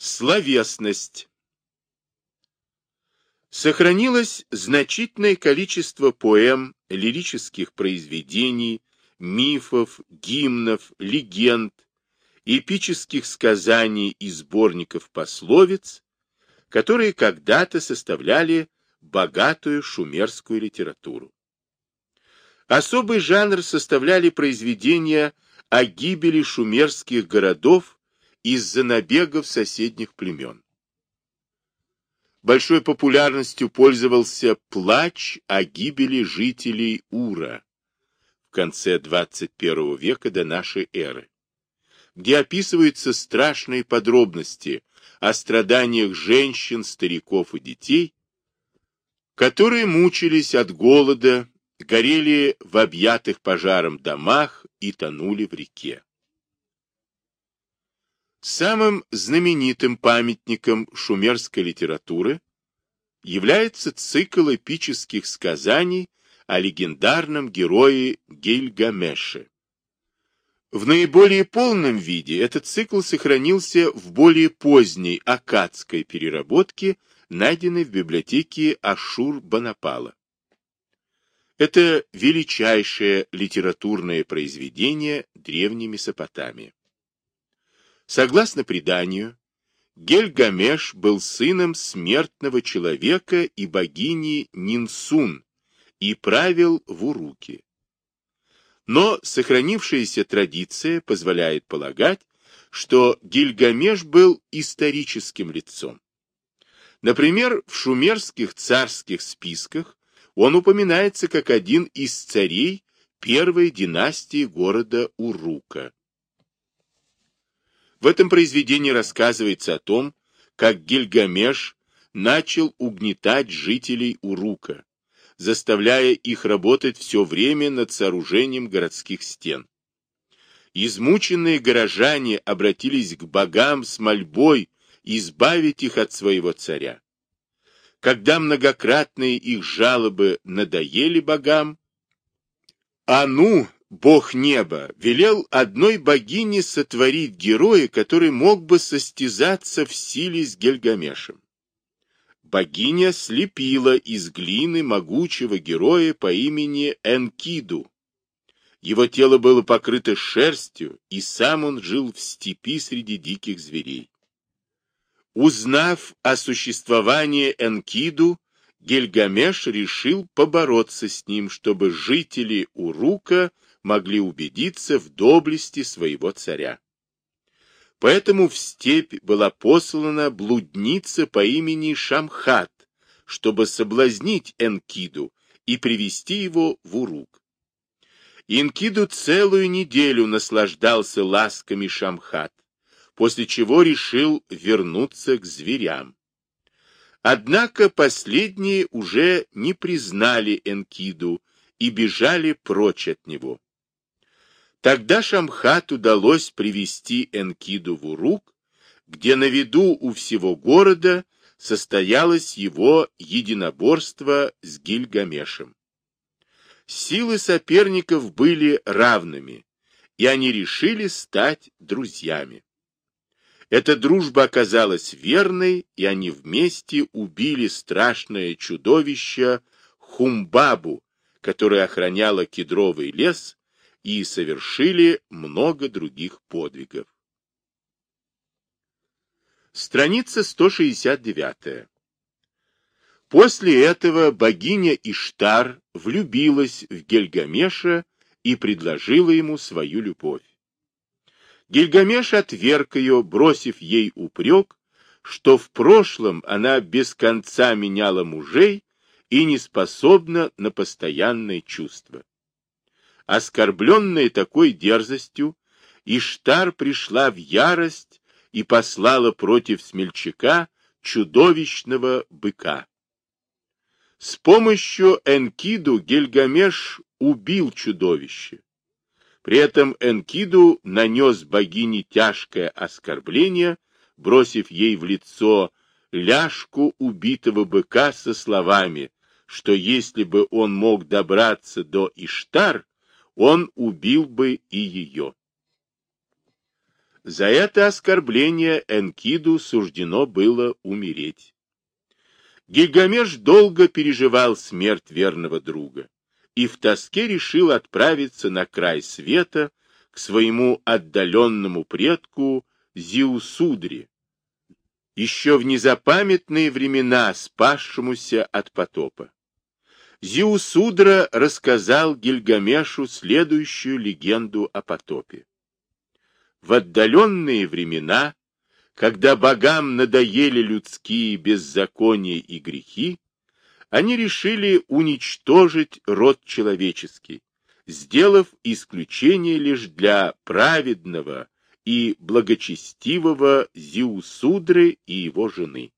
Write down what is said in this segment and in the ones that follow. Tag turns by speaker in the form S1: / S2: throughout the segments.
S1: Словесность. Сохранилось значительное количество поэм, лирических произведений, мифов, гимнов, легенд, эпических сказаний и сборников пословиц, которые когда-то составляли богатую шумерскую литературу. Особый жанр составляли произведения о гибели шумерских городов из-за набегов соседних племен. Большой популярностью пользовался плач о гибели жителей Ура в конце 21 века до нашей эры, где описываются страшные подробности о страданиях женщин, стариков и детей, которые мучились от голода, горели в объятых пожаром домах и тонули в реке. Самым знаменитым памятником шумерской литературы является цикл эпических сказаний о легендарном герое Гильгамеше. В наиболее полном виде этот цикл сохранился в более поздней аккадской переработке, найденной в библиотеке Ашур-Банапала. Это величайшее литературное произведение древней Месопотамии. Согласно преданию, Гельгамеш был сыном смертного человека и богини Нинсун и правил в Уруке. Но сохранившаяся традиция позволяет полагать, что Гильгамеш был историческим лицом. Например, в шумерских царских списках он упоминается как один из царей первой династии города Урука. В этом произведении рассказывается о том, как Гильгамеш начал угнетать жителей Урука, заставляя их работать все время над сооружением городских стен. Измученные горожане обратились к богам с мольбой избавить их от своего царя. Когда многократные их жалобы надоели богам, Ану, бог неба, велел одной богине сотворить героя, который мог бы состязаться в силе с Гельгамешем. Богиня слепила из глины могучего героя по имени Энкиду. Его тело было покрыто шерстью, и сам он жил в степи среди диких зверей. Узнав о существовании Энкиду, Гильгамеш решил побороться с ним, чтобы жители Урука могли убедиться в доблести своего царя. Поэтому в степь была послана блудница по имени Шамхат, чтобы соблазнить Энкиду и привести его в Урук. Инкиду целую неделю наслаждался ласками Шамхат, после чего решил вернуться к зверям. Однако последние уже не признали Энкиду и бежали прочь от него. Тогда Шамхат удалось привести Энкиду в Урук, где на виду у всего города состоялось его единоборство с Гильгамешем. Силы соперников были равными, и они решили стать друзьями. Эта дружба оказалась верной, и они вместе убили страшное чудовище Хумбабу, которое охраняло кедровый лес и совершили много других подвигов. Страница 169. После этого богиня Иштар влюбилась в Гельгамеша и предложила ему свою любовь. Гильгамеш отверг ее, бросив ей упрек, что в прошлом она без конца меняла мужей и не способна на постоянное чувство. Оскорбленная такой дерзостью, Иштар пришла в ярость и послала против смельчака чудовищного быка. С помощью Энкиду Гильгамеш убил чудовище. При этом Энкиду нанес богине тяжкое оскорбление, бросив ей в лицо ляжку убитого быка со словами, что если бы он мог добраться до Иштар, он убил бы и ее. За это оскорбление Энкиду суждено было умереть. Гильгамеш долго переживал смерть верного друга и в тоске решил отправиться на край света к своему отдаленному предку Зиусудре, еще в незапамятные времена спасшемуся от потопа. Зиусудра рассказал Гильгамешу следующую легенду о потопе. В отдаленные времена, когда богам надоели людские беззакония и грехи, они решили уничтожить род человеческий, сделав исключение лишь для праведного и благочестивого Зиусудры и его жены.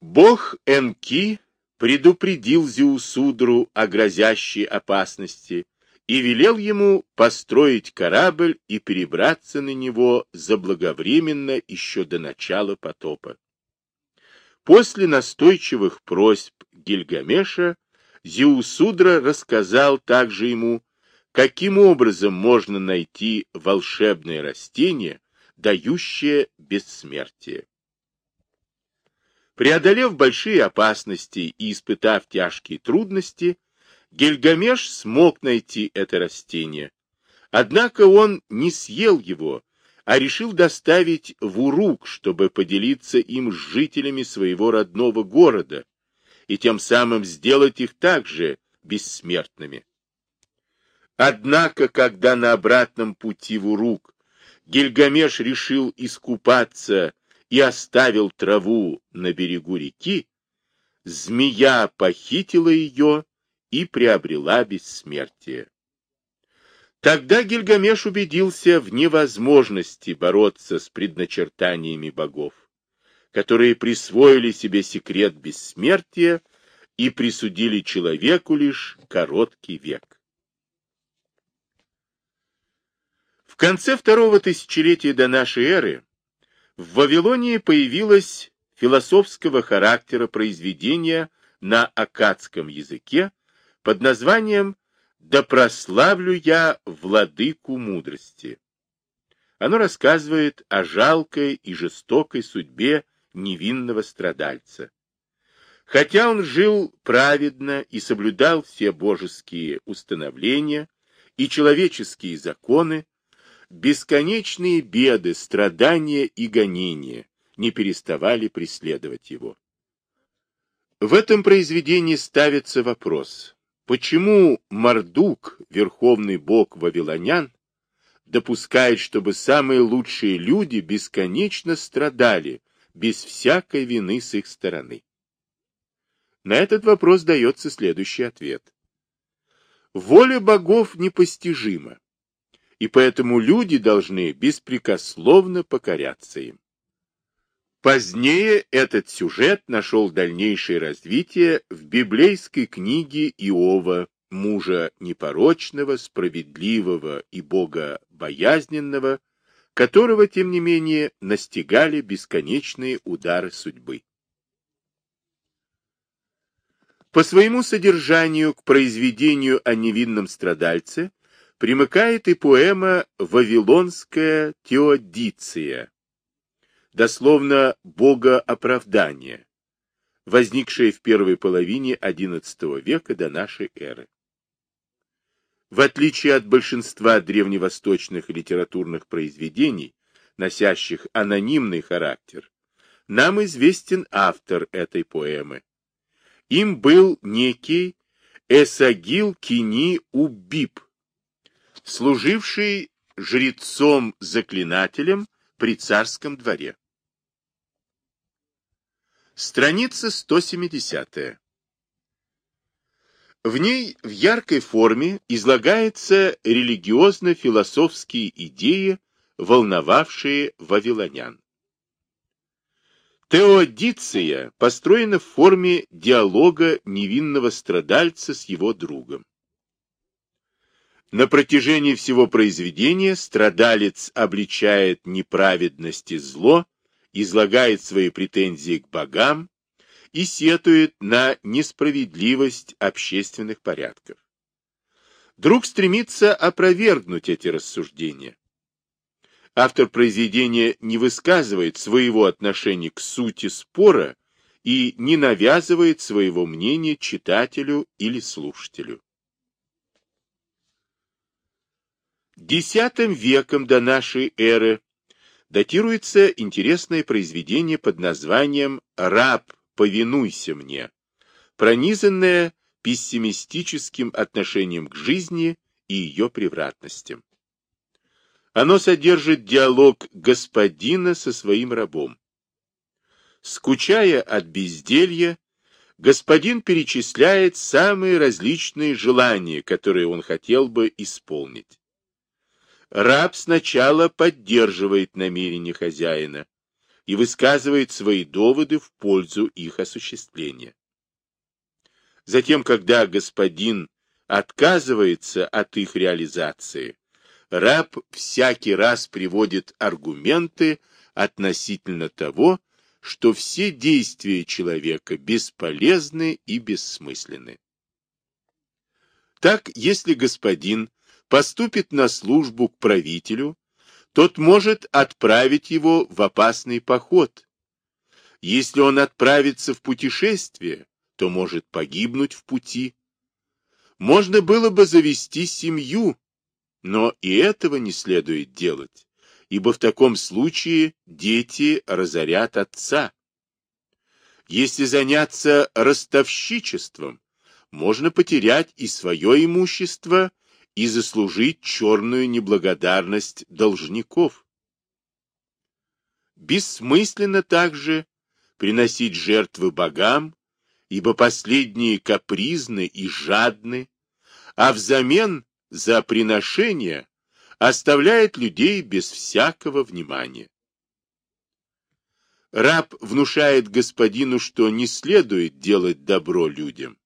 S1: Бог Энки предупредил Зиусудру о грозящей опасности и велел ему построить корабль и перебраться на него заблаговременно еще до начала потопа. После настойчивых просьб Гильгамеша Зиусудра рассказал также ему, каким образом можно найти волшебное растение, дающее бессмертие. Преодолев большие опасности и испытав тяжкие трудности, Гильгамеш смог найти это растение. Однако он не съел его, а решил доставить в Урук, чтобы поделиться им с жителями своего родного города и тем самым сделать их также бессмертными. Однако, когда на обратном пути в Урук Гильгамеш решил искупаться и оставил траву на берегу реки, змея похитила ее и приобрела бессмертие. Тогда Гильгамеш убедился в невозможности бороться с предначертаниями богов, которые присвоили себе секрет бессмертия и присудили человеку лишь короткий век. В конце второго тысячелетия до нашей эры в Вавилонии появилось философского характера произведение на акадском языке под названием «Да прославлю я владыку мудрости». Оно рассказывает о жалкой и жестокой судьбе невинного страдальца. Хотя он жил праведно и соблюдал все божеские установления и человеческие законы, Бесконечные беды, страдания и гонения не переставали преследовать его. В этом произведении ставится вопрос, почему Мардук, верховный бог вавилонян, допускает, чтобы самые лучшие люди бесконечно страдали, без всякой вины с их стороны? На этот вопрос дается следующий ответ. Воля богов непостижима и поэтому люди должны беспрекословно покоряться им. Позднее этот сюжет нашел дальнейшее развитие в библейской книге Иова, мужа непорочного, справедливого и богобоязненного, которого, тем не менее, настигали бесконечные удары судьбы. По своему содержанию к произведению о невинном страдальце примыкает и поэма «Вавилонская теодиция», дословно «богооправдание», возникшая в первой половине XI века до нашей эры. В отличие от большинства древневосточных литературных произведений, носящих анонимный характер, нам известен автор этой поэмы. Им был некий Эсагил Кини Убиб, служивший жрецом-заклинателем при царском дворе. Страница 170. В ней в яркой форме излагаются религиозно-философские идеи, волновавшие вавилонян. Теодиция построена в форме диалога невинного страдальца с его другом. На протяжении всего произведения страдалец обличает неправедность и зло, излагает свои претензии к богам и сетует на несправедливость общественных порядков. Друг стремится опровергнуть эти рассуждения. автор произведения не высказывает своего отношения к сути спора и не навязывает своего мнения читателю или слушателю. Десятым веком до нашей эры датируется интересное произведение под названием «Раб, повинуйся мне», пронизанное пессимистическим отношением к жизни и ее превратностям. Оно содержит диалог господина со своим рабом. Скучая от безделья, господин перечисляет самые различные желания, которые он хотел бы исполнить. Раб сначала поддерживает намерения хозяина и высказывает свои доводы в пользу их осуществления. Затем, когда господин отказывается от их реализации, раб всякий раз приводит аргументы относительно того, что все действия человека бесполезны и бессмысленны. Так, если господин поступит на службу к правителю, тот может отправить его в опасный поход. Если он отправится в путешествие, то может погибнуть в пути. Можно было бы завести семью, но и этого не следует делать, ибо в таком случае дети разорят отца. Если заняться ростовщичеством, можно потерять и свое имущество, и заслужить черную неблагодарность должников. Бессмысленно также приносить жертвы богам, ибо последние капризны и жадны, а взамен за приношение оставляет людей без всякого внимания. Раб внушает господину, что не следует делать добро людям,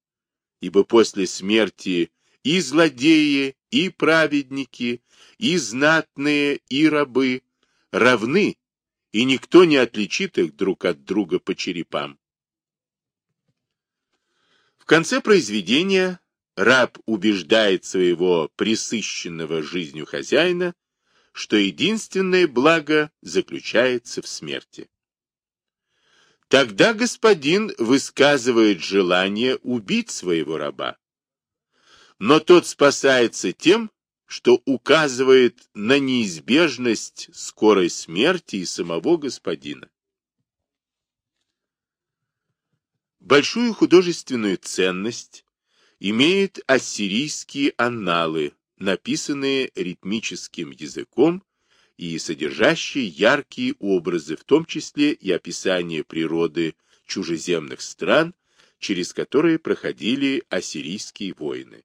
S1: ибо после смерти и злодеи, и праведники, и знатные, и рабы равны, и никто не отличит их друг от друга по черепам. В конце произведения раб убеждает своего присыщенного жизнью хозяина, что единственное благо заключается в смерти. Тогда господин высказывает желание убить своего раба, но тот спасается тем, что указывает на неизбежность скорой смерти и самого господина. Большую художественную ценность имеют ассирийские анналы, написанные ритмическим языком и содержащие яркие образы, в том числе и описание природы чужеземных стран, через которые проходили ассирийские войны.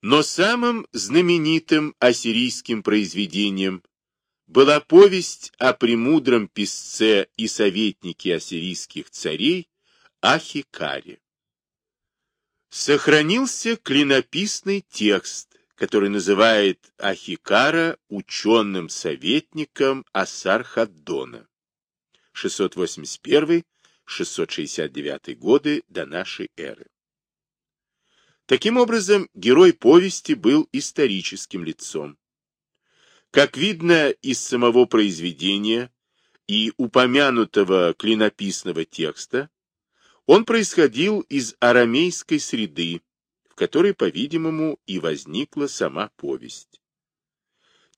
S1: Но самым знаменитым ассирийским произведением была повесть о премудром писце и советнике ассирийских царей Ахикаре. Сохранился клинописный текст, который называет Ахикара ученым советником Асархаддона. 681-669 годы до нашей эры. Таким образом, герой повести был историческим лицом. Как видно из самого произведения и упомянутого клинописного текста, он происходил из арамейской среды, в которой, по-видимому, и возникла сама повесть.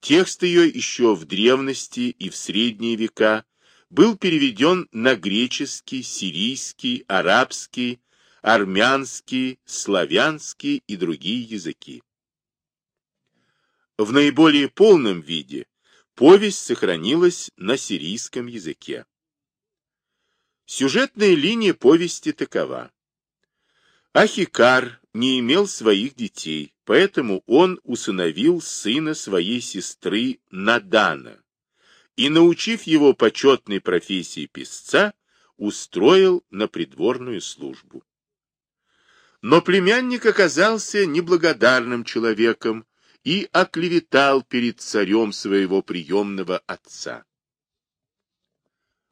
S1: Текст ее еще в древности и в средние века был переведен на греческий, сирийский, арабский, армянский, славянский и другие языки. В наиболее полном виде повесть сохранилась на сирийском языке. Сюжетная линия повести такова. Ахикар не имел своих детей, поэтому он усыновил сына своей сестры Надана и, научив его почетной профессии писца, устроил на придворную службу. Но племянник оказался неблагодарным человеком и оклеветал перед царем своего приемного отца.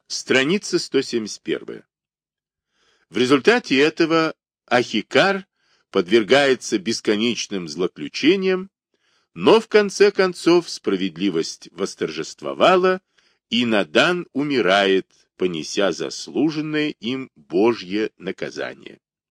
S1: Страница 171. В результате этого Ахикар подвергается бесконечным злоключениям, Но в конце концов справедливость восторжествовала, и Надан умирает, понеся заслуженное им Божье наказание.